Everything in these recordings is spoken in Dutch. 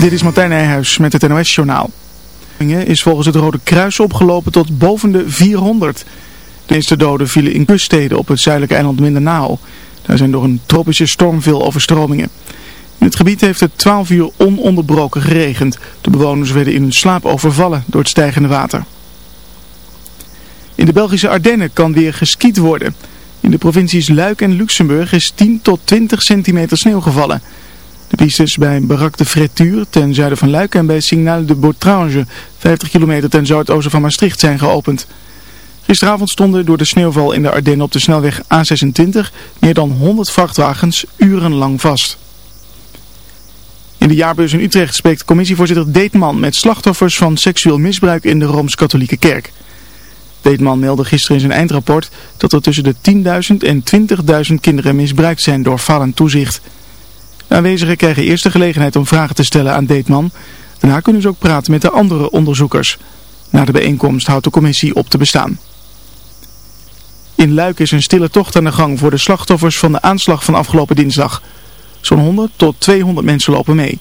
Dit is Martijn Nijhuis met het NOS-journaal. is volgens het Rode Kruis opgelopen tot boven de 400. De meeste doden vielen in kuststeden op het zuidelijke eiland Mindanao. Daar zijn door een tropische storm veel overstromingen. In het gebied heeft het 12 uur ononderbroken geregend. De bewoners werden in hun slaap overvallen door het stijgende water. In de Belgische Ardennen kan weer geskiet worden. In de provincies Luik en Luxemburg is 10 tot 20 centimeter sneeuw gevallen... De pistes bij Barak de ten zuiden van Luik en bij Signal de Botrange 50 kilometer ten zuidoosten van Maastricht zijn geopend. Gisteravond stonden door de sneeuwval in de Ardennen op de snelweg A26 meer dan 100 vrachtwagens urenlang vast. In de jaarbeurs in Utrecht spreekt commissievoorzitter Deetman met slachtoffers van seksueel misbruik in de Rooms-Katholieke Kerk. Deetman meldde gisteren in zijn eindrapport dat er tussen de 10.000 en 20.000 kinderen misbruikt zijn door fallend toezicht. De aanwezigen krijgen eerst de gelegenheid om vragen te stellen aan Deetman. Daarna kunnen ze ook praten met de andere onderzoekers. Na de bijeenkomst houdt de commissie op te bestaan. In Luik is een stille tocht aan de gang voor de slachtoffers van de aanslag van afgelopen dinsdag. Zo'n 100 tot 200 mensen lopen mee.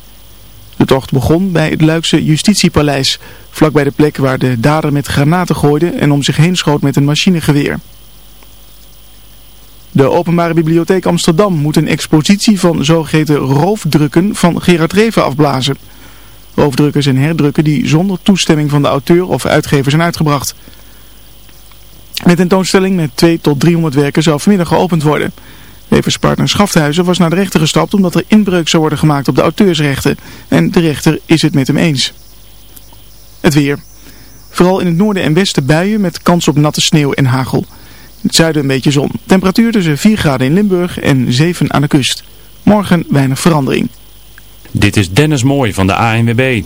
De tocht begon bij het Luikse Justitiepaleis, vlakbij de plek waar de dader met granaten gooide en om zich heen schoot met een machinegeweer. De Openbare Bibliotheek Amsterdam moet een expositie van zogeheten roofdrukken van Gerard Reven afblazen. Roofdrukken zijn herdrukken die zonder toestemming van de auteur of uitgever zijn uitgebracht. Met tentoonstelling met 2 tot 300 werken zou vanmiddag geopend worden. Reverspartner Schafthuizen was naar de rechter gestapt omdat er inbreuk zou worden gemaakt op de auteursrechten. En de rechter is het met hem eens. Het weer. Vooral in het noorden en westen buien met kans op natte sneeuw en hagel het zuiden een beetje zon. Temperatuur tussen 4 graden in Limburg en 7 aan de kust. Morgen weinig verandering. Dit is Dennis Mooi van de ANWB.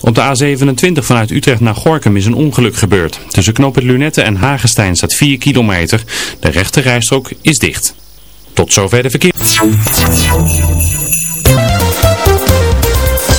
Op de A27 vanuit Utrecht naar Gorkum is een ongeluk gebeurd. Tussen knooppunt Lunette en Hagestein staat 4 kilometer. De rechte rijstrook is dicht. Tot zover de verkeer.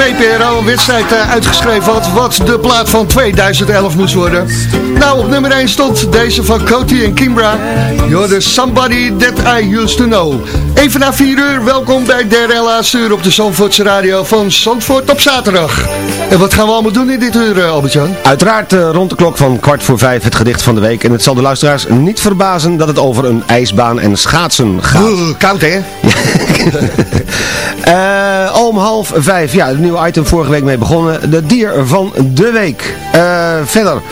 VPRO een wedstrijd uh, uitgeschreven had wat de plaat van 2011 moest worden. Nou, op nummer 1 stond deze van Coty en Kimbra. You're the somebody that I used to know. Even na 4 uur, welkom bij laatste uur op de Zandvoortse Radio van Zandvoort op zaterdag. En wat gaan we allemaal doen in dit uur, uh, Albert-Jan? Uiteraard uh, rond de klok van kwart voor vijf het gedicht van de week. En het zal de luisteraars niet verbazen dat het over een ijsbaan en schaatsen gaat. Koud hè? uh, om half vijf, ja, het nieuwe item vorige week mee begonnen. De dier van de week. Uh, verder,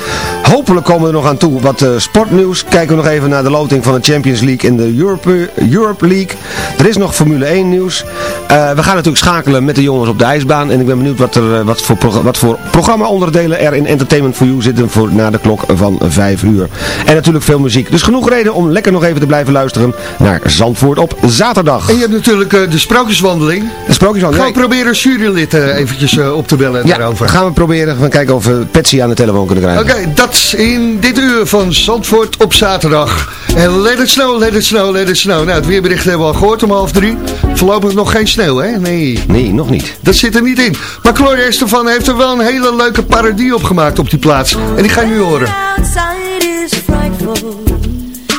hopelijk komen we er nog aan toe wat sportnieuws. Kijken we nog even naar de loting van de Champions League in de Europe, Europe League. Er is nog Formule 1 nieuws. we gaan natuurlijk schakelen met de jongens op de ijsbaan. En ik ben benieuwd wat, er, wat, voor, wat voor programma-onderdelen er in Entertainment for You zitten voor na de klok van vijf uur. En natuurlijk veel muziek. Dus genoeg reden om lekker nog even te blijven luisteren naar Zandvoort op zaterdag. En je hebt natuurlijk uh, de sprookjeswandeling. De sprookjeswandeling. Gaan we proberen jurylid uh, eventjes op te bellen ja, daarover. gaan we proberen. We kijken of we Patsy aan de telefoon kunnen krijgen. Oké, okay, dat in dit uur van Zandvoort op zaterdag. En let it snow, let it snow, let it snow. Nou, het weerbericht hebben we al gehoord om half drie. Voorlopig nog geen sneeuw, hè? Nee. Nee, nog niet. Dat zit er niet in. Maar Gloria Estefan heeft er wel een hele leuke parodie op gemaakt op die plaats. En die ga je nu horen. Outside is frightful,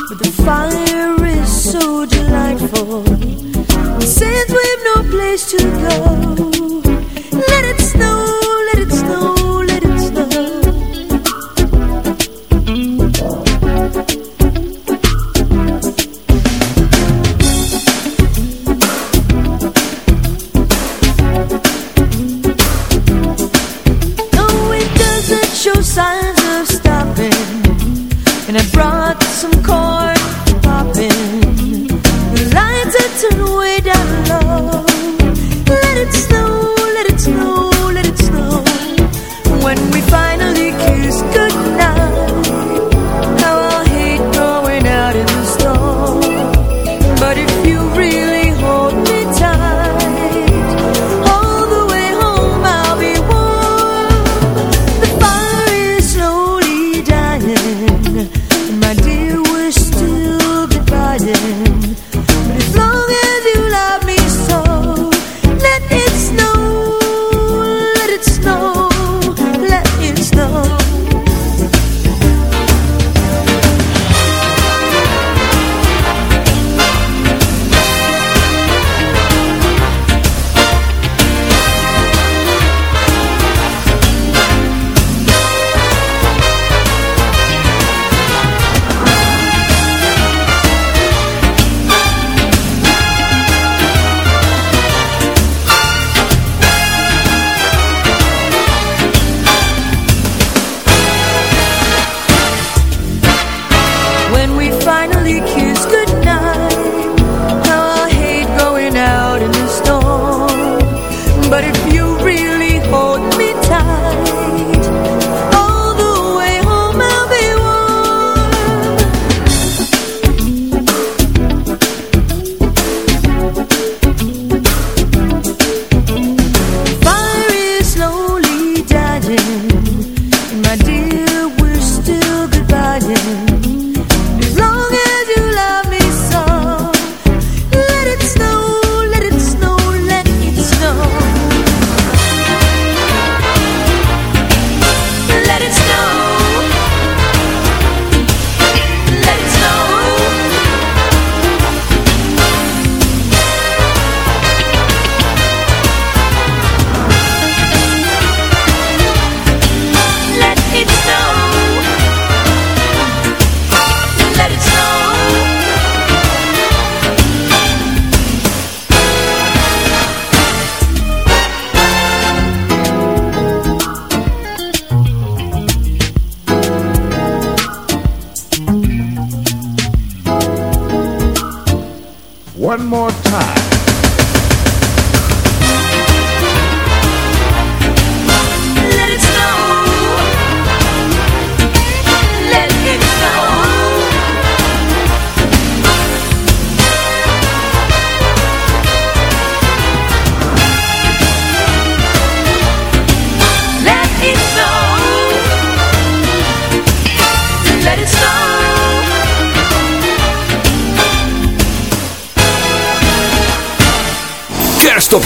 but the fire is so delightful. Since we've no place to go, let it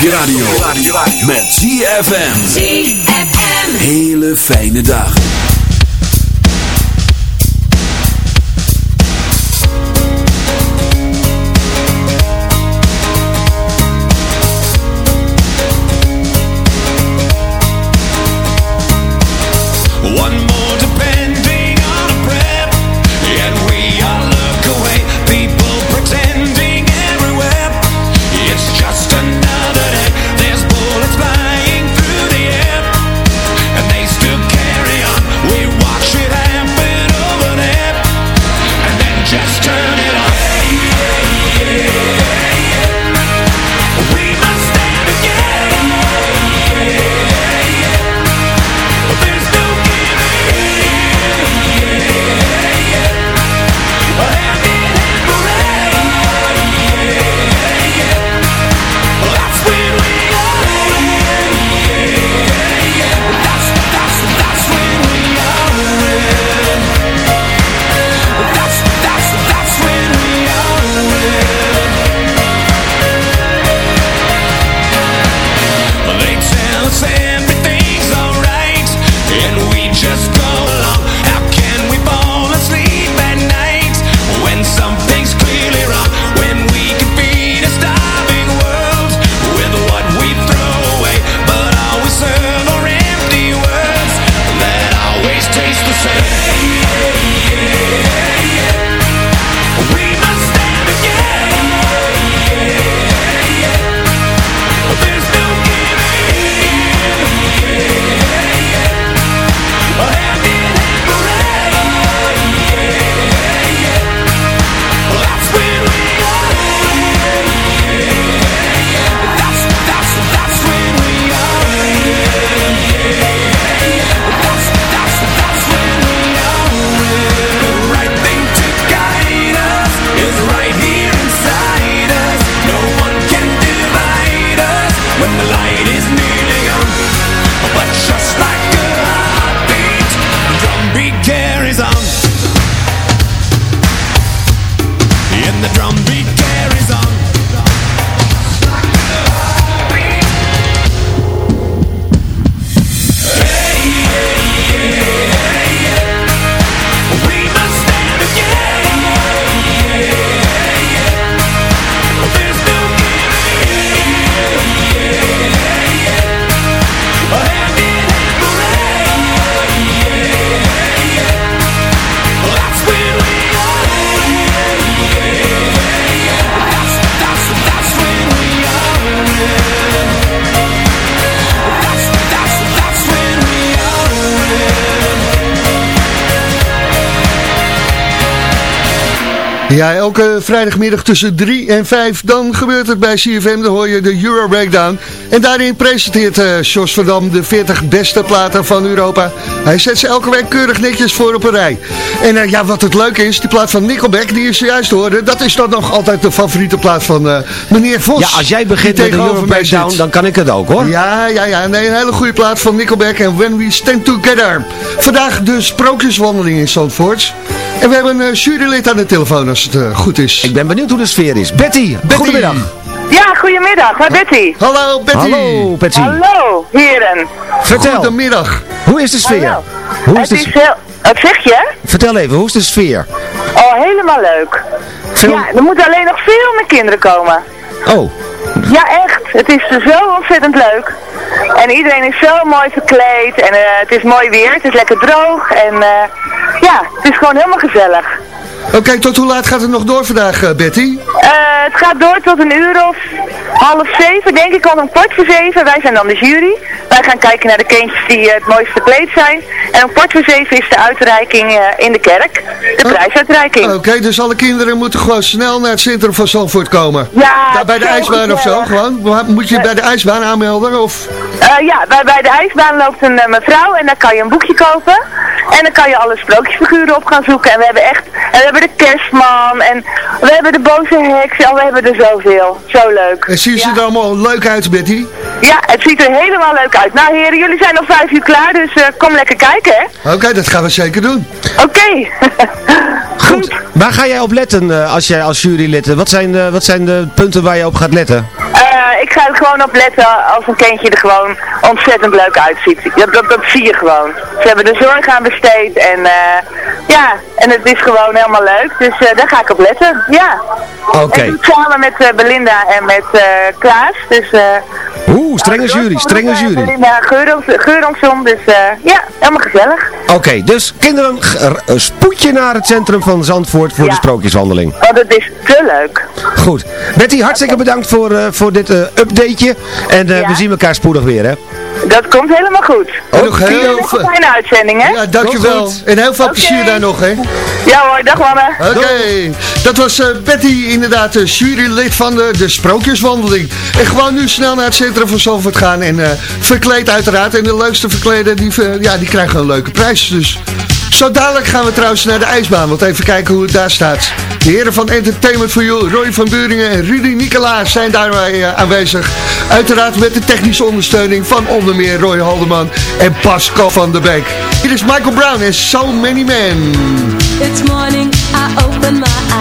je radio. Met ZFM. ZFM. Hele fijne dag. Ja, elke vrijdagmiddag tussen 3 en 5, dan gebeurt het bij CFM, dan hoor je de Euro Breakdown. En daarin presenteert uh, Jos van Dam de 40 beste platen van Europa. Hij zet ze elke week keurig netjes voor op een rij. En uh, ja, wat het leuke is, die plaat van Nickelback, die je zojuist hoorde, dat is dan nog altijd de favoriete plaat van uh, meneer Vos. Ja, als jij begint met de Euro Breakdown, dan kan ik het ook hoor. Ja, ja, ja, nee, een hele goede plaat van Nickelback en When We Stand Together. Vandaag de sprookjeswandeling in Zandvoort. En we hebben een jurylid aan de telefoon als het uh, goed is. Ik ben benieuwd hoe de sfeer is. Betty, Betty. goedemiddag. Ja, goedemiddag. Waar Betty? Hallo Betty. Hallo Betty. Hallo heren. Vertel. Goedemiddag. Hoe is de sfeer? Hallo. Hoe is Het de is heel... Wat zeg je? Vertel even, hoe is de sfeer? Oh, helemaal leuk. Veel... Ja, er moeten alleen nog veel meer kinderen komen. Oh. Ja, echt. Het is zo ontzettend leuk. En iedereen is zo mooi verkleed. En uh, het is mooi weer. Het is lekker droog. En uh, ja, het is gewoon helemaal gezellig. Oké, okay, tot hoe laat gaat het nog door vandaag, uh, Betty? Uh, het gaat door tot een uur of half zeven, denk ik al een kwart voor zeven. Wij zijn dan de jury. Wij gaan kijken naar de kindjes die uh, het mooist verkleed zijn. En om kwart voor zeven is de uitreiking uh, in de kerk. De oh, prijsuitreiking. Oké, okay, dus alle kinderen moeten gewoon snel naar het centrum van Zandvoort komen? Ja. Daar bij de ijsbaan of zo gewoon? Moet je bij de ijsbaan aanmelden? Of? ja, bij, bij de ijsbaan loopt een mevrouw en daar kan je een boekje kopen. En dan kan je alle sprookjesfiguren op gaan zoeken. En we hebben echt, en we hebben de kerstman en we hebben de boze heks. En we hebben er zoveel. Zo leuk. En zien ze ja. er allemaal leuk uit, Betty? Ja, het ziet er helemaal leuk uit. Nou heren, jullie zijn nog vijf uur klaar, dus uh, kom lekker kijken hè. Oké, okay, dat gaan we zeker doen. Oké. Okay. Goed. Waar ga jij op letten uh, als jij als jurylid? Wat zijn, de, wat zijn de punten waar je op gaat letten? Uh, eh, ik ga er gewoon op letten als een kindje er gewoon ontzettend leuk uitziet. Dat, dat, dat zie je gewoon. Ze hebben er zorg aan besteed en eh, ja, en het is gewoon helemaal leuk. Dus eh, daar ga ik op letten, ja. Oké. En ik doe het samen met Belinda en met Klaas. Dus, eh Oeh, strenge jury, strenge jury. Geuronsson, dus eh, ja, helemaal gezellig. Oké, dus kinderen, eh, spoed je naar het centrum van Zandvoort voor de sprookjeswandeling. Want het is te leuk. Goed. Betty, hartstikke bedankt voor, eh, voor dit eh, updateje. En eh, Ja. we zien elkaar spoedig weer, hè? Dat komt helemaal goed. Nog heel veel... fijne uitzending, hè? Ja, dankjewel. En heel veel plezier daar nog, hè. Ja hoor, dag mannen. Oké, dat was eh, Betty, inderdaad, de jurylid van de, de Sprookjeswandeling. En gewoon nu snel naar het centrum van Zalvoort gaan en eh, verkleed uiteraard. En de leukste verkleden, die, eh, ja, die krijgen een leuke prijs. Dus zo dadelijk gaan we trouwens naar de ijsbaan, want even kijken hoe het daar staat. De heren van Entertainment for You, Roy van Buringen en Rudy Nicolaas zijn daarbij eh, aanwezig. Uiteraard met de technische ondersteuning van onder meer Roy Haldeman en Pascal van der Beek. Hier is Michael Brown en So Many Men. It's morning, I open my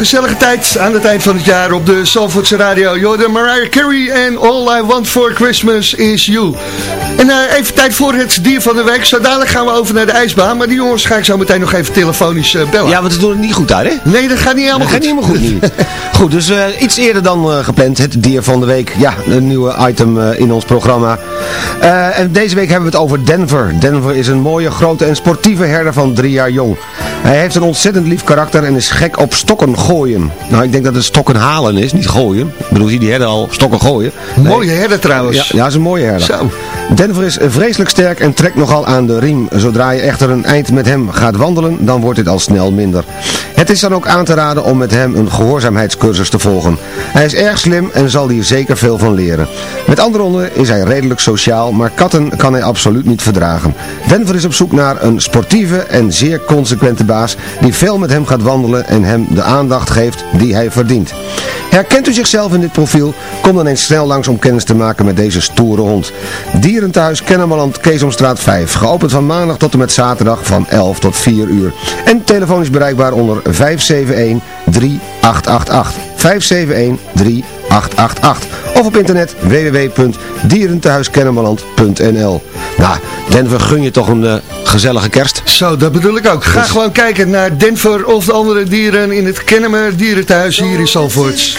gezellige tijd aan het eind van het jaar op de Zalvoortse Radio. Jordan Mariah Carey en All I Want For Christmas Is You. En uh, even tijd voor het dier van de week. Zo dadelijk gaan we over naar de ijsbaan. Maar die jongens ga ik zo meteen nog even telefonisch uh, bellen. Ja, want ze doen het niet goed daar, hè? Nee, dat gaat niet helemaal dat goed. gaat niet helemaal goed. Goed, dus uh, iets eerder dan gepland. Het dier van de week. Ja, een nieuwe item in ons programma. en deze week hebben we het over Denver. Denver is een mooie, grote en sportieve herder van drie jaar jong. Hij heeft een ontzettend lief karakter en is gek op stokken gooien. Nou, ik denk dat het stokken halen is, niet gooien. Ik bedoel, zie die herder al stokken gooien. Nee. Mooie herder trouwens. Ja, ja, is een mooie herder. Zo. Denver is vreselijk sterk en trekt nogal aan de riem. Zodra je echter een eind met hem gaat wandelen, dan wordt dit al snel minder. Het is dan ook aan te raden om met hem een gehoorzaamheidscursus te volgen. Hij is erg slim en zal hier zeker veel van leren. Met andere woorden is hij redelijk sociaal, maar katten kan hij absoluut niet verdragen. Denver is op zoek naar een sportieve en zeer consequente baas die veel met hem gaat wandelen en hem de aandacht geeft die hij verdient. Herkent u zichzelf in dit profiel? Kom dan eens snel langs om kennis te maken met deze stoere hond. Dierenthuis Kennemerland Keesomstraat 5. Geopend van maandag tot en met zaterdag van 11 tot 4 uur. En telefonisch bereikbaar onder 571-3888. 571-3888. Of op internet www.dierentehuiskennemerland.nl Nou, Denver gun je toch een uh, gezellige kerst. Zo, dat bedoel ik ook. Ga dus... gewoon kijken naar Denver of de andere dieren in het Kennemer Dierenthuis hier in Zalvoort.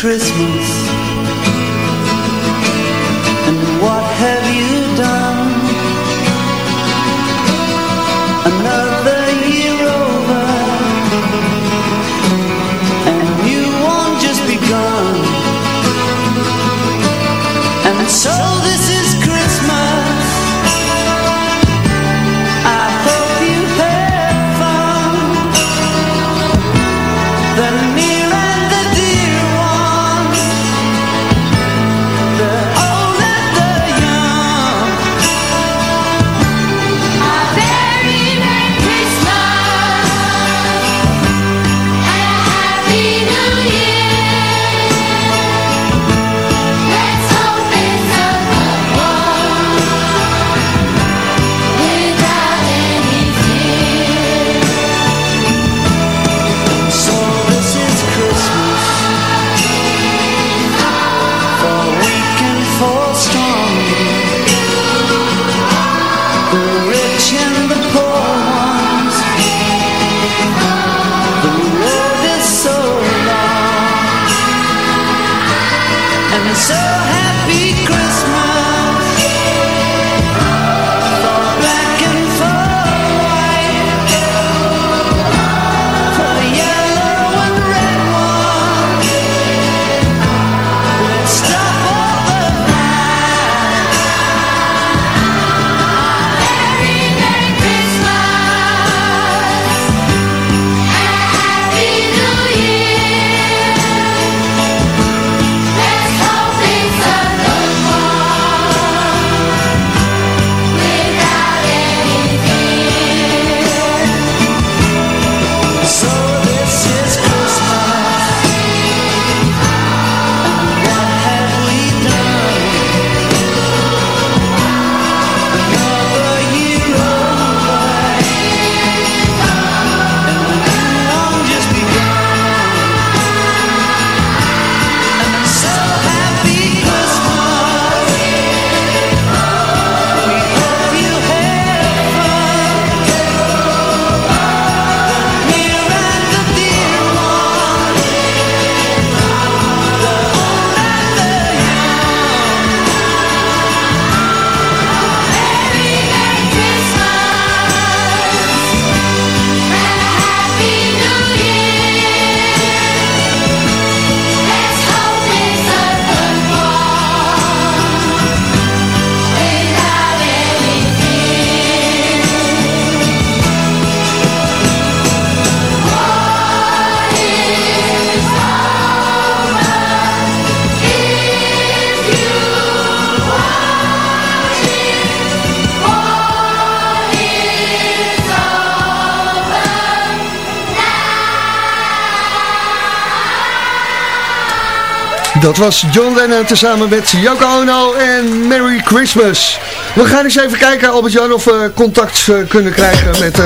Was John Lennon tezamen met Yoko Ono en Merry Christmas. We gaan eens even kijken, Albert-Jan, of we contact eh, kunnen krijgen met, eh,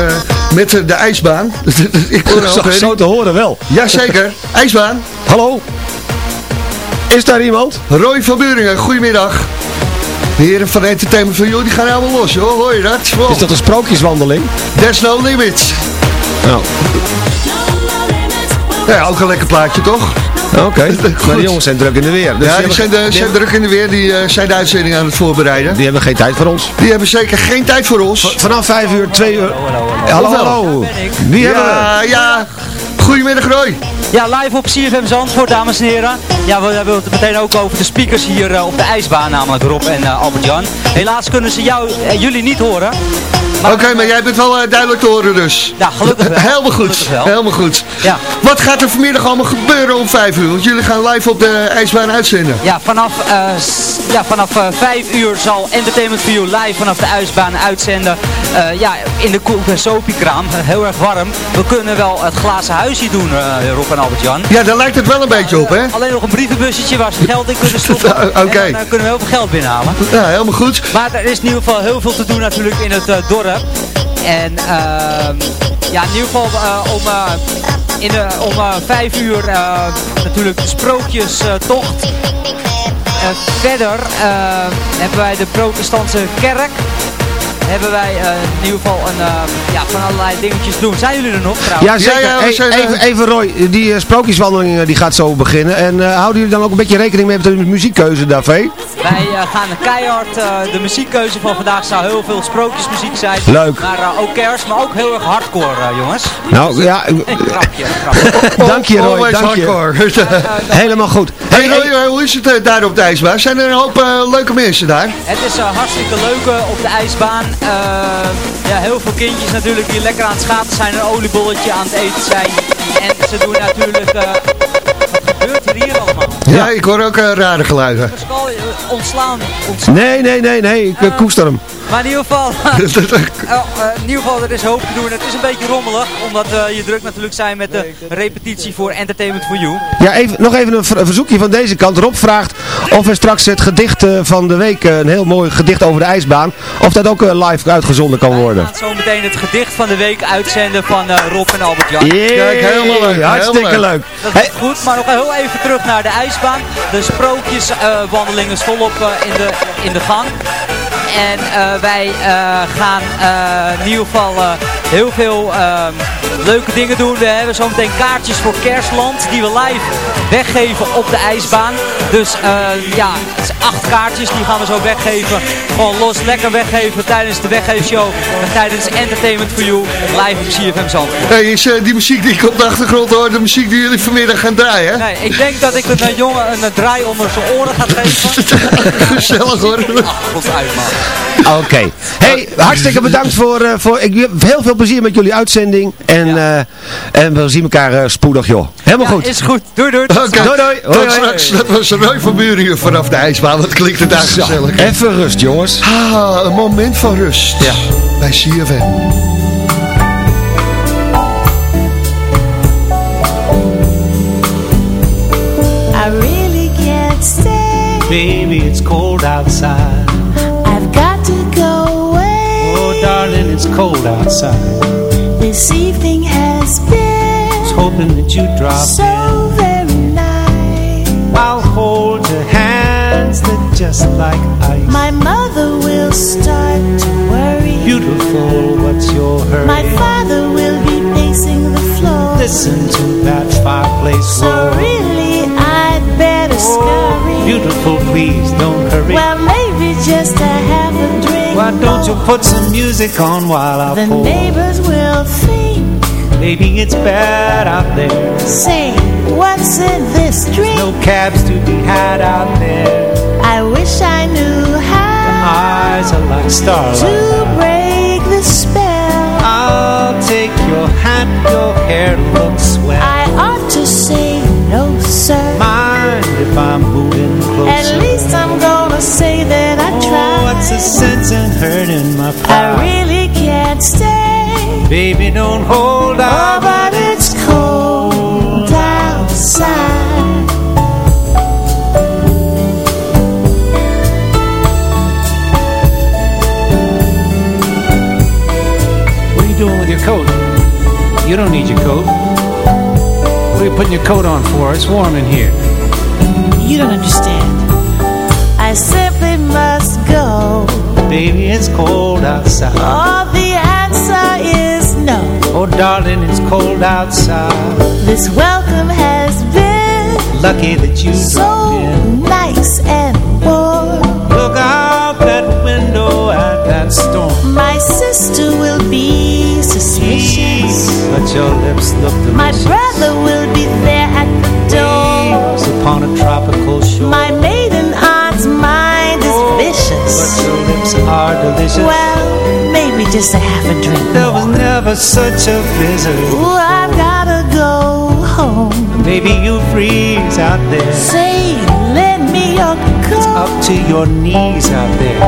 met de ijsbaan. Ik hoor Zo, zo te horen wel. Jazeker, ijsbaan. Hallo? Is daar iemand? Roy van Buringen, goedemiddag. De heren van Entertainment van jou, die gaan helemaal los, hoor. Hoor je dat? Wow. Is dat een sprookjeswandeling? There's no limits. Nou, Ja, ook een lekker plaatje, toch? Oké. Maar de jongens zijn druk in de weer. Dus ja, die zijn, de, die zijn druk in de weer. Die eh, zijn de uitzending aan het voorbereiden. Die hebben geen tijd voor ons. Die hebben zeker geen tijd voor ons. Vanaf 5 uur, 2 uur. Hallo, hallo. Wie hebben we? Ja, ja. Goedemiddag Roy. Ja, live op CFM Zandvoort, dames en heren. Ja, we hebben het meteen ook over de speakers hier eh, op de ijsbaan, namelijk Rob en eh, Albert-Jan. Helaas kunnen ze jou, eh, jullie niet horen. Oké, maar jij bent wel eh, duidelijk te horen dus. Ja, gelukkig wel. Helemaal goed. Wel. Helemaal goed. Ja. Wat gaat er vanmiddag allemaal gebeuren om 5 uur? Want jullie gaan live op de ijsbaan uitzenden. Ja, vanaf, eh, ja, vanaf eh, 5 uur zal Entertainment You live vanaf de ijsbaan uitzenden. Eh, ja, in de Soapie-kraam. Heel erg warm. We kunnen wel het glazen huisje doen, eh, Rob en Albert-Jan. Ja, daar lijkt het wel een beetje op, hè? Alleen nog een brievenbussetje waar ze geld in kunnen stoppen. Oké. En dan eh, kunnen we heel veel geld binnenhalen. Ja, helemaal goed. Maar er is in ieder geval heel veel te doen natuurlijk in het eh, En ehm, ja, in ieder geval eh, om, eh, in om eh, vijf uur natuurlijk de sprookjestocht. Verder hebben wij de protestantse kerk. Hebben wij eh, in ieder geval een, eh, ja, van allerlei dingetjes doen. Zijn jullie er nog trouwens? Ja, zeker. Ja, ja, zijn, eh, even, even Roy, die sprookjeswandeling die gaat zo beginnen. En eh, houden jullie dan ook een beetje rekening mee met de muziekkeuze, Davé? Wij gaan keihard, eh, de muziekkeuze van vandaag zou heel veel sprookjesmuziek zijn. Leuk. Maar ook kerst, maar ook heel erg hardcore jongens. Nou, ja, Een grapje, een grapje. dank je Roy, Always dank je. hardcore. Helemaal goed. Hey Hey, Roy, hoe is het daar op de ijsbaan? Zijn er een hoop leuke mensen daar? Het is hartstikke leuk op de ijsbaan. Eh, ja, heel veel kindjes natuurlijk die lekker aan het schaatsen zijn, een oliebolletje aan het eten zijn. En ze doen natuurlijk... eh, wat gebeurt er hier allemaal? Ja, ik hoor ook eh, rare geluiden. Pascal, ontslaan, ontslaan. Nee, nee, nee, nee, ik koester hem. Maar in ieder geval, in ieder geval, er is hoop te doen. Het is een beetje rommelig, omdat eh, je druk natuurlijk zijn met de repetitie voor Entertainment for You. Ja, even, nog even een, ver- een verzoekje van deze kant. Rob vraagt of er straks het gedicht eh, van de week, eh, een heel mooi gedicht over de ijsbaan, of dat ook eh, live uitgezonden kan We worden. gaan zo meteen het gedicht van de week uitzenden van eh, Rob en Albert-Jan. Kijk, helemaal leuk, Hartstikke helemaal leuk. Dat Hey, is goed, maar nog heel even terug naar de ijsbaan. De sprookjeswandeling is volop eh, in, de, in de gang. En eh, wij eh, gaan eh, in ieder geval eh, heel veel ehm, leuke dingen doen. We hebben zometeen kaartjes voor Kerstland die we live weggeven op de ijsbaan. Dus eh, ja, het is acht kaartjes die gaan we zo weggeven. Gewoon los lekker weggeven tijdens de weggeefshow. En tijdens Entertainment for You live op CFM Zandvoort. Hey, is eh, die muziek die ik op de achtergrond hoor, de muziek die jullie vanmiddag gaan draaien? hè? Nee, ik denk dat ik een eh, jongen een draai onder zijn oren ga geven. Gezellig hoor. Goed uit, man. Oké. Hey, hartstikke bedankt voor, eh, voor ik heb heel veel plezier met jullie uitzending. En, eh, en we zien elkaar eh, spoedig, joh. Helemaal goed. Is goed. Doei, doei. Oké, Doei, doei. Tot Hoi, hoi. straks. Dat was Roy van Buren hier vanaf de ijsbaan. Wat klinkt het daar gezellig. Even rust, jongens. Ah, een moment van rust. Ja. Bij CFM. I really can't stay. Baby, it's cold outside. Outside. This evening has Was been hoping that you'd drop so very nice. I'll hold your hands, they're just like ice. My mother will start to worry. Beautiful, what's your hurry? My father will be pacing the floor. Listen to that fireplace So roar. really, I'd better oh, scurry. Beautiful, please don't hurry. Well, maybe just a. Why don't you put some music on while I The pour? neighbors will think, Maybe it's bad out there. say, what's in this drink? No cabs to be had out there. I wish I knew how The Eyes are like starlight. to break the spell. I'll take your hat, your hair looks swell. I ought to say no, sir. Mind if I'm moving closer? At least I'm gonna say that a sense in my pride. I really can't stay. Baby, don't hold on. Oh, but it's cold outside. What are you doing with your coat? You don't need your coat. What are you putting your coat on for? It's warm in here. You don't understand. Baby, it's cold outside. Oh, the answer is no. Oh, darling, it's cold outside. This welcome has been Lucky that you so nice and warm. Look out that window at that storm. My sister will be suspicious. But your lips look delicious. My brother will be there at the door. Upon a tropical shore. My maiden aunt's mind is But your lips are delicious. Well, maybe just a half a drink there was never such a visit. Ooh, I've gotta go home. Maybe you freeze out there. Say, lend me your coat. It's Up to your knees out there.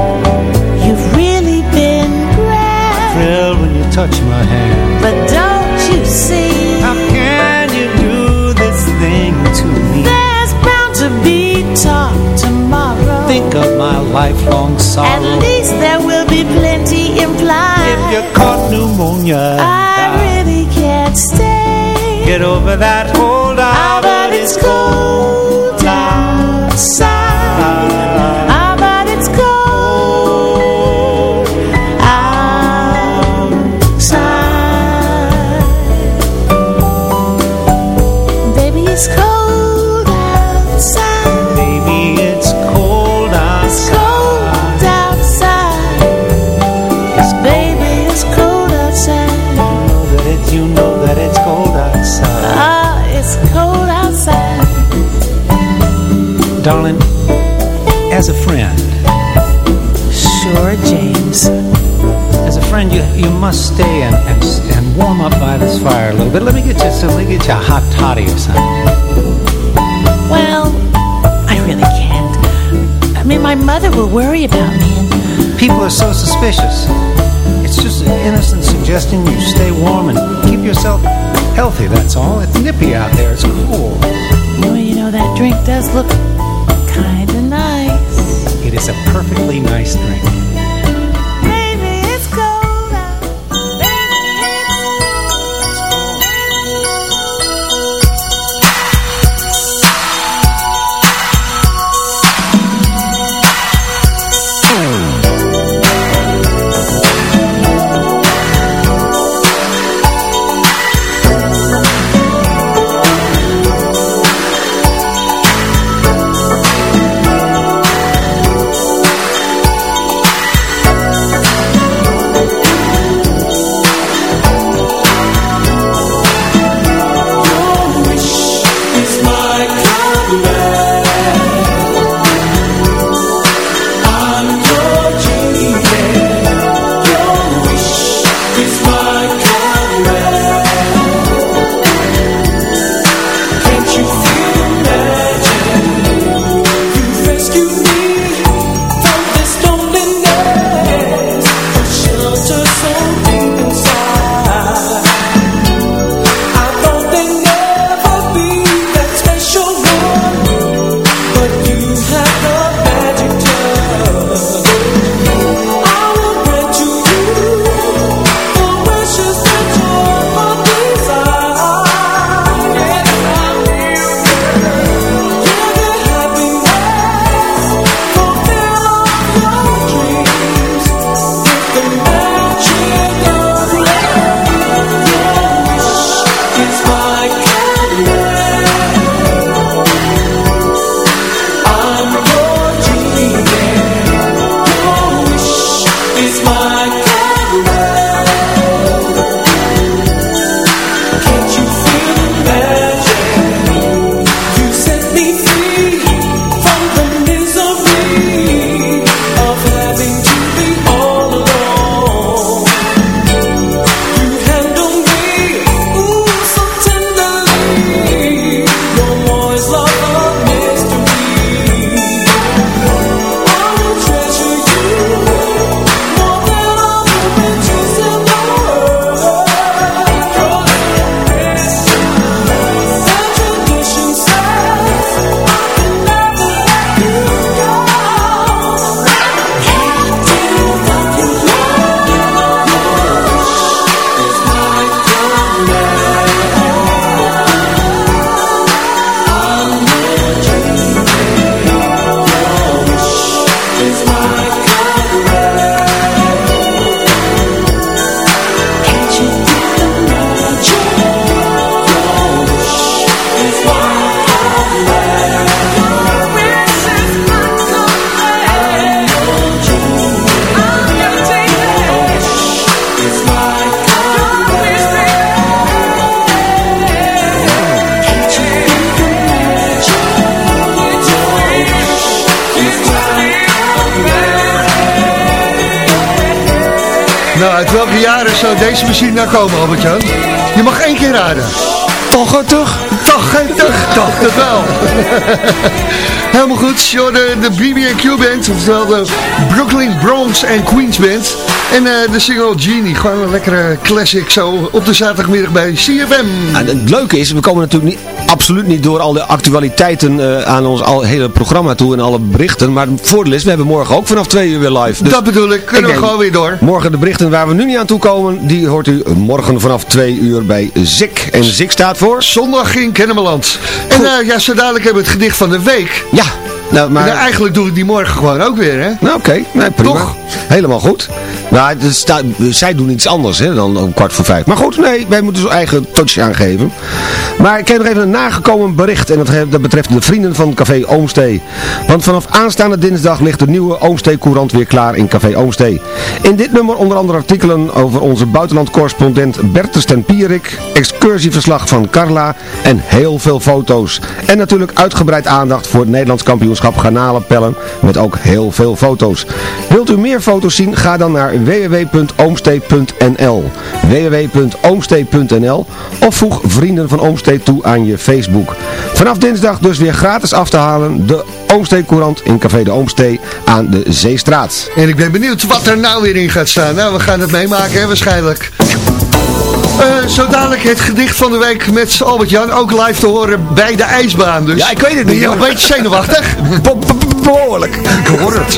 You've really been grand. Thrill when you touch my hand. But don't you see? Lifelong sorrow. At least there will be plenty implied. if you're caught pneumonia, I really can't stay. get over that hold Ah, out. but it's cold outside. Ah, friend, Sure, James. as a friend, you you must stay and, and and warm up by this fire a little bit. Let me get you some. Let me get you a hot toddy or something. Well, I really can't. I mean, my mother will worry about me. People are so suspicious. It's just an innocent suggestion you stay warm and keep yourself healthy. That's all. It's nippy out there. It's cool. well, you know, that drink does look kind of nice. It is a perfectly nice drink. Komen, Albert-Jan? Je mag één keer raden. Toch, toch? Toch, toch, toch, het wel. Helemaal goed, de, de BB&Q Band, oftewel de Brooklyn Bronx en Queens Band. En eh, de single Genie, gewoon een lekkere classic zo op de zaterdagmiddag bij CFM. En het leuke is, we komen natuurlijk niet, absoluut niet door al de actualiteiten eh, aan ons al, hele programma toe en alle berichten. Maar het voordeel is, we hebben morgen ook vanaf twee uur weer live. Dus Dat bedoel ik, kunnen we gewoon weer door. Morgen de berichten waar we nu niet aan toe komen, die hoort u morgen vanaf twee uur bij ZIK. En ZIK staat voor? Zondag in Kennemerland. En eh, ja, zo dadelijk hebben we het gedicht van de week. Ja. Nou, maar... En eigenlijk doe ik die morgen gewoon ook weer, hè? Nou, oké. Nee, prima. Toch? Helemaal goed. Nou, staat, zij doen iets anders hè, dan om kwart voor vijf. Maar goed, nee, wij moeten ons eigen touch aangeven. Maar ik heb nog even een nagekomen bericht. En dat betreft de vrienden van Café Oomstee. Want vanaf aanstaande dinsdag ligt de nieuwe Oomstee-courant weer klaar in Café Oomstee. In dit nummer onder andere artikelen over onze buitenlandcorrespondent Bertus ten Pierik. Excursieverslag van Carla. En heel veel foto's. En natuurlijk uitgebreid aandacht voor het Nederlands kampioenschap garnalenpellen. Met ook heel veel foto's. Wilt u meer foto's zien? Ga dan naar www.oomstee.nl www.oomstee.nl Of voeg Vrienden van Oomstee toe aan je Facebook. Vanaf dinsdag dus weer gratis af te halen de Oomstee Courant in Café de Oomstee aan de Zeestraat. En ik ben benieuwd wat er nou weer in gaat staan. Nou, we gaan het meemaken, hè, waarschijnlijk. Eh, zo dadelijk het gedicht van de week met Albert-Jan. Ook live te horen bij de ijsbaan. Dus. Ja, ik weet het niet. Ben je een beetje zenuwachtig? Behoorlijk. Ik hoor het.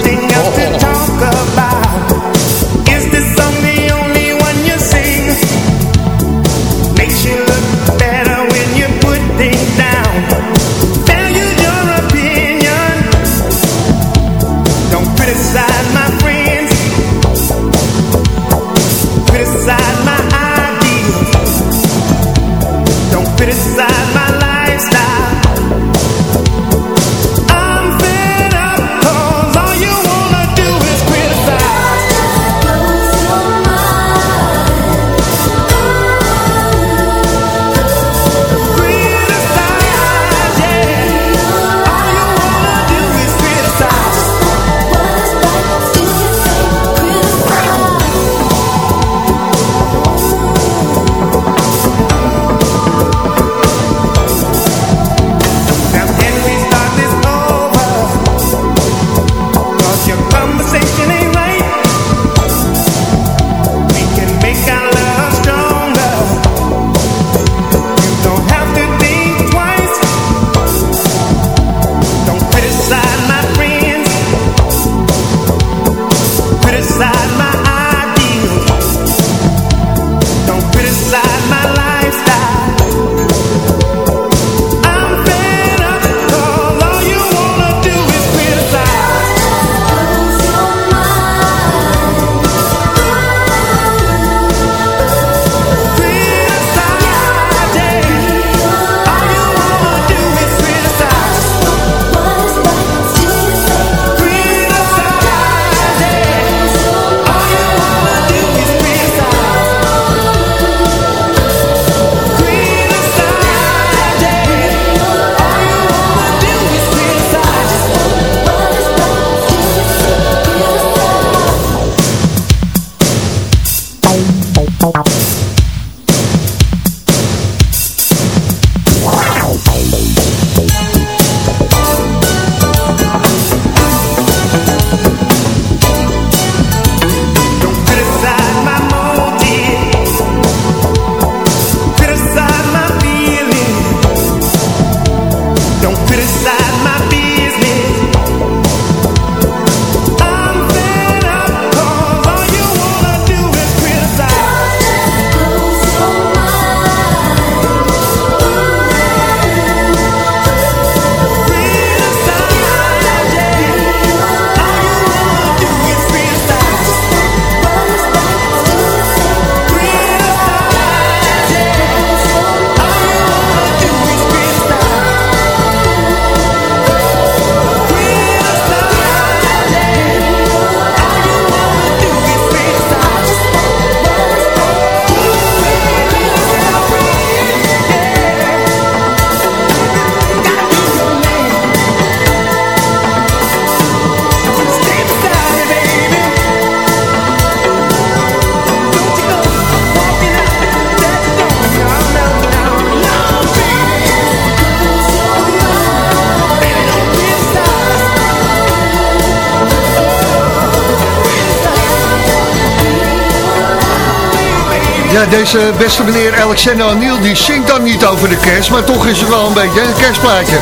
Deze beste meneer Alexander O'Neill, die zingt dan niet over de kerst, maar toch is het wel een beetje een kerstplaatje.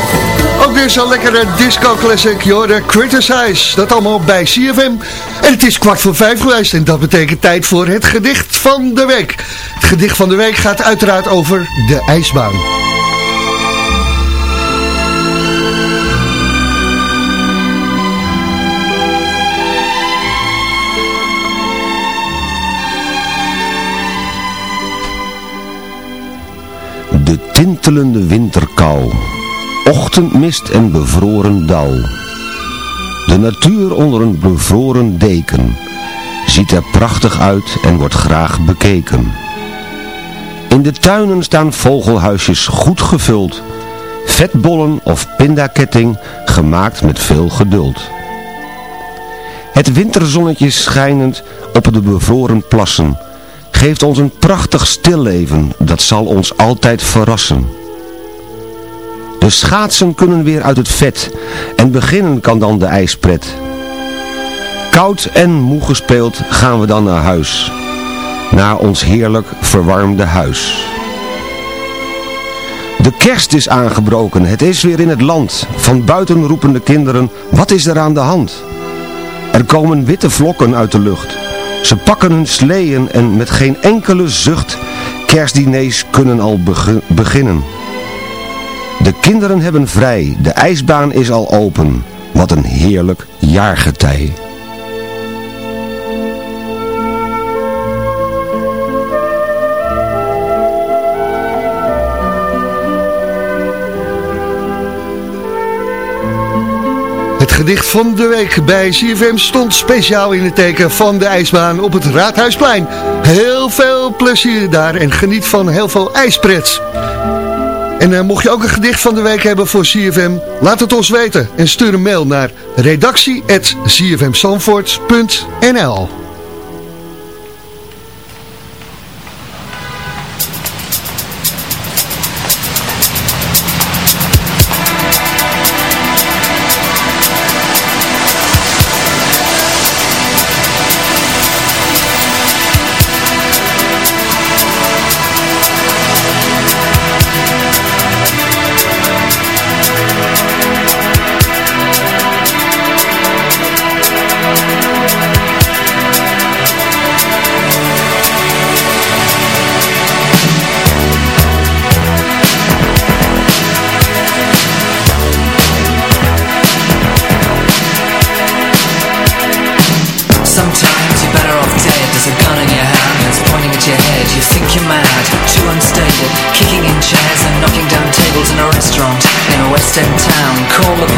Ook weer zo'n lekkere disco classic, joh, Criticize. Dat allemaal bij CFM. En het is kwart voor vijf geweest en dat betekent tijd voor het gedicht van de week. Het gedicht van de week gaat uiteraard over de ijsbaan. De tintelende winterkou, ochtendmist en bevroren dal. De natuur onder een bevroren deken, ziet er prachtig uit en wordt graag bekeken. In de tuinen staan vogelhuisjes goed gevuld, vetbollen of pindaketting gemaakt met veel geduld. Het winterzonnetje schijnend op de bevroren plassen geeft ons een prachtig stilleven, dat zal ons altijd verrassen. De schaatsen kunnen weer uit het vet en beginnen kan dan de ijspret. Koud en moe gespeeld gaan we dan naar huis, naar ons heerlijk verwarmde huis. De kerst is aangebroken, het is weer in het land. Van buiten roepen de kinderen, wat is er aan de hand? Er komen witte vlokken uit de lucht. Ze pakken hun sleeën en met geen enkele zucht kerstdiners kunnen al beginnen. De kinderen hebben vrij, de ijsbaan is al open. Wat een heerlijk jaargetij. gedicht van de week bij CFM stond speciaal in het teken van de ijsbaan op het Raadhuisplein. Heel veel plezier daar en geniet van heel veel ijsprets. En uh, mocht je ook een gedicht van de week hebben voor CFM, laat het ons weten en stuur een mail naar redactie.cfmsanvoort.nl in town, call the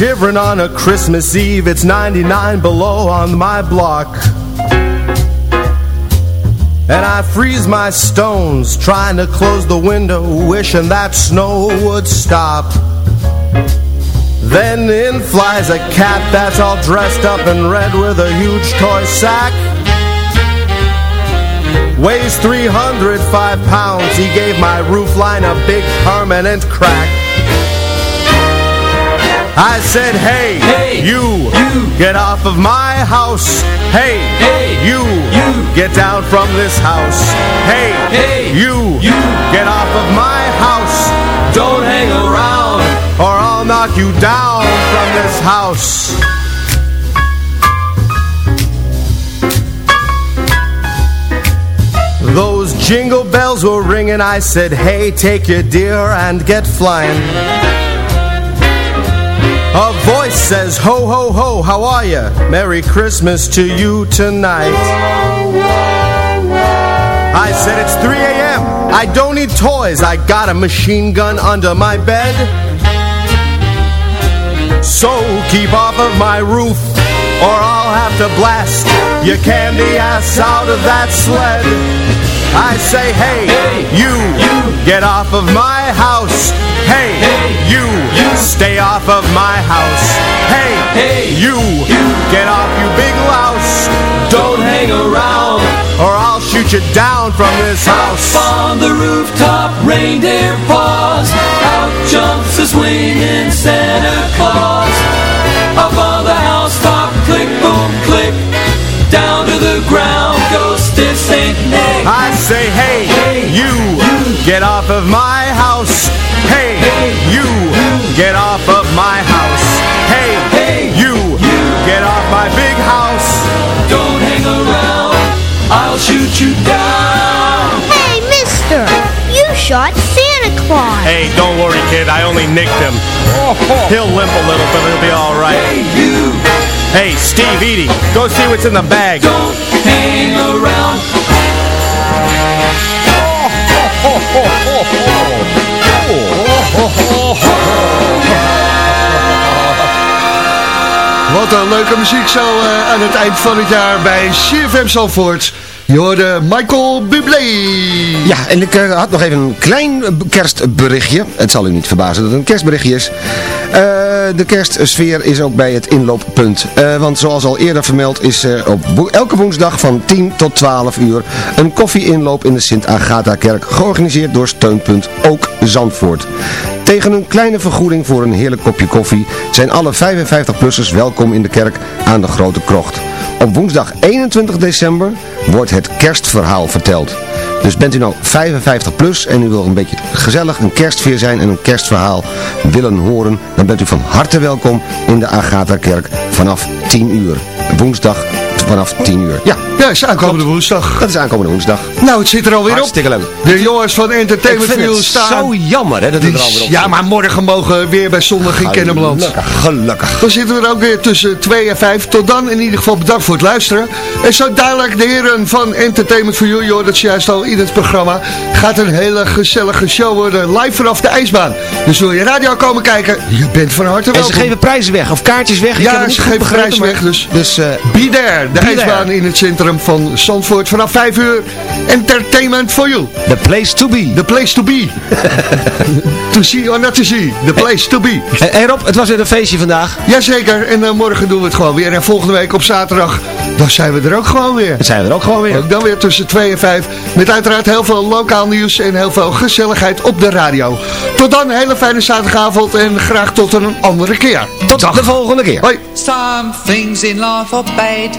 Shivering on a Christmas Eve, it's 99 below on my block. And I freeze my stones, trying to close the window, wishing that snow would stop. Then in flies a cat that's all dressed up in red with a huge toy sack. Weighs 305 pounds, he gave my roof line a big permanent crack. I said, hey, Hey, you, you. get off of my house. Hey, Hey, you, you. get down from this house. Hey, Hey, you, you. get off of my house, Don't hang around. or I'll knock you down from this house. Those jingle bells were ringing. I said, hey, take your deer and get flying. Voice says, ho, ho, ho, how are you? Merry Christmas to you tonight. I said, it's 3 a.m. I don't need toys. I got a machine gun under my bed. So keep off of my roof, or I'll have to blast your candy ass out of that sled. I say, hey, Hey, you, you. get off of my house. Hey, Hey, you, you. stay off of my house. Hey, Hey, you, you. get off, you big louse, Don't hang around. or I'll shoot you down from this house. Up on the rooftop, reindeer paws. Out jumps a swinging Santa Claus. Up on the housetop, click, boom, click. Down to the ground I say, hey, Hey, you, you. get off of my house. Hey, Hey, you, get off of my house. Hey, Hey, you, you. get off my big house. Don't hang around, I'll shoot you down. Hey, mister! You shot Santa Claus! Hey, don't worry, kid. I only nicked him. He'll limp a little, but it'll be all right. Hey, you, Hey, Steve, Edie, go see what's in the bag. don't hang around. Wat een leuke muziek zo eh, aan het eind van het jaar bij CFM Zandvoort. Je Michael Bublé. Ja, en ik eh, had nog even een klein kerstberichtje. Het zal u niet verbazen dat het een kerstberichtje is. Eh, de kerstsfeer is ook bij het inlooppunt. Eh, want zoals al eerder vermeld is er op elke woensdag van 10 tot 12 uur een koffieinloop in de Sint-Agatha-kerk georganiseerd door Steunpunt Ook Zandvoort. Tegen een kleine vergoeding voor een heerlijk kopje koffie zijn alle 55-plussers welkom in de kerk aan de Grote Krocht. Op woensdag 21 december wordt het kerstverhaal verteld. Dus bent u nou 55 plus en u wil een beetje gezellig, een kerstfeer zijn en een kerstverhaal willen horen, dan bent u van harte welkom in de Agatha-kerk vanaf 10 uur. Woensdag vanaf 10 uur. Ja, Ja, is aankomende woensdag. dat is aankomende woensdag. Nou, het zit er alweer op. Hartstikke leuk. De jongens van Entertainment het staan. zo jammer hè, dat het er alweer op Ja, maar morgen mogen we weer bij Zondag in Kennemerland. Gelukkig, gelukkig. Dan zitten we er ook weer tussen 2 en 5. Tot dan in ieder geval bedankt voor het luisteren. En zo dadelijk de heren van Entertainment for You, joh, dat is juist al in het programma, gaat een hele gezellige show worden. Live vanaf de ijsbaan. Dus wil je radio komen kijken, je bent van harte En welkom. ze geven prijzen weg, of kaartjes weg. Ja, ze geven prijs weg, dus Dus eh, Be there, de ijsbaan in het centrum van Zandvoort. Vanaf 5 uur, Entertainment for You. the place to be. The place to be. to see or not to see. The place to be. Hé hey Rob, het was weer een feestje vandaag. Jazeker, en eh, morgen doen we het gewoon weer. En volgende week op zaterdag, dan zijn we er ook gewoon weer. Dan zijn we er ook gewoon weer. Ook dan weer tussen 2 en 5. Met uiteraard heel veel lokaal nieuws en heel veel gezelligheid op de radio. Tot dan, een hele fijne zaterdagavond en graag tot een andere keer. Tot de volgende keer. Hoi. Some things in life are bad,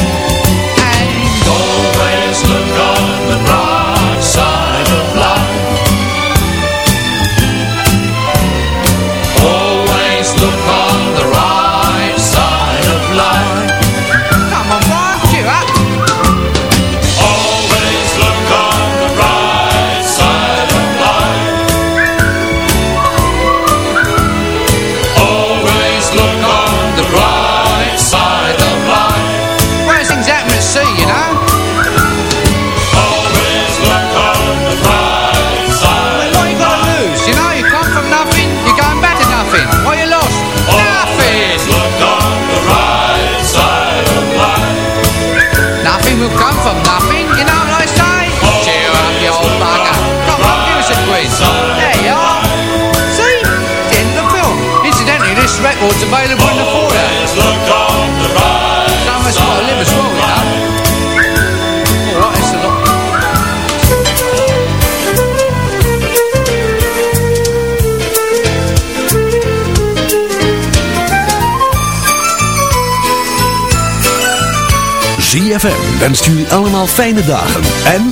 ZFM wenst jullie allemaal fijne dagen en